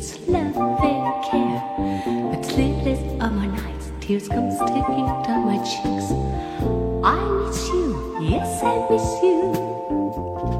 Love they care. But sleepless are my nights, tears come sticking down my cheeks. I miss you, yes, I miss you.